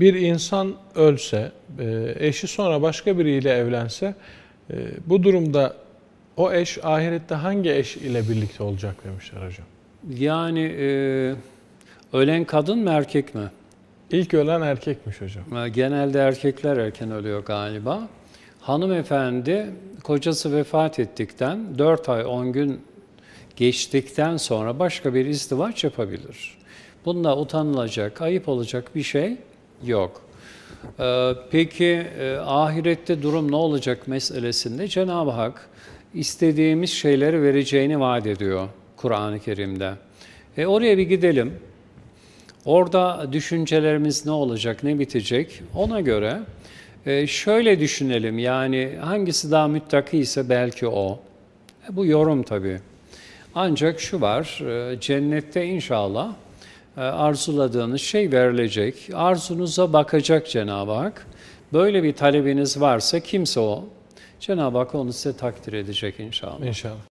bir insan ölse, e, eşi sonra başka biriyle evlense, e, bu durumda o eş ahirette hangi eş ile birlikte olacak demişler hocam. Yani e, ölen kadın mı erkek mi? İlk ölen erkekmiş hocam. Genelde erkekler erken ölüyor galiba. Hanımefendi kocası vefat ettikten 4 ay 10 gün geçtikten sonra başka bir izdivaç yapabilir. Bunda utanılacak, ayıp olacak bir şey yok. Ee, Peki e, ahirette durum ne olacak meselesinde Cenab-ı Hak istediğimiz şeyleri vereceğini vaat ediyor Kur'an-ı Kerim'de. E oraya bir gidelim. Orada düşüncelerimiz ne olacak, ne bitecek ona göre e, şöyle düşünelim yani hangisi daha müttaki ise belki o. E, bu yorum tabii. Ancak şu var, e, cennette inşallah arzuladığınız şey verilecek. Arzunuza bakacak Cenab-ı Hak. Böyle bir talebiniz varsa kimse o. Cenab-ı Hak onu size takdir edecek inşallah. İnşallah.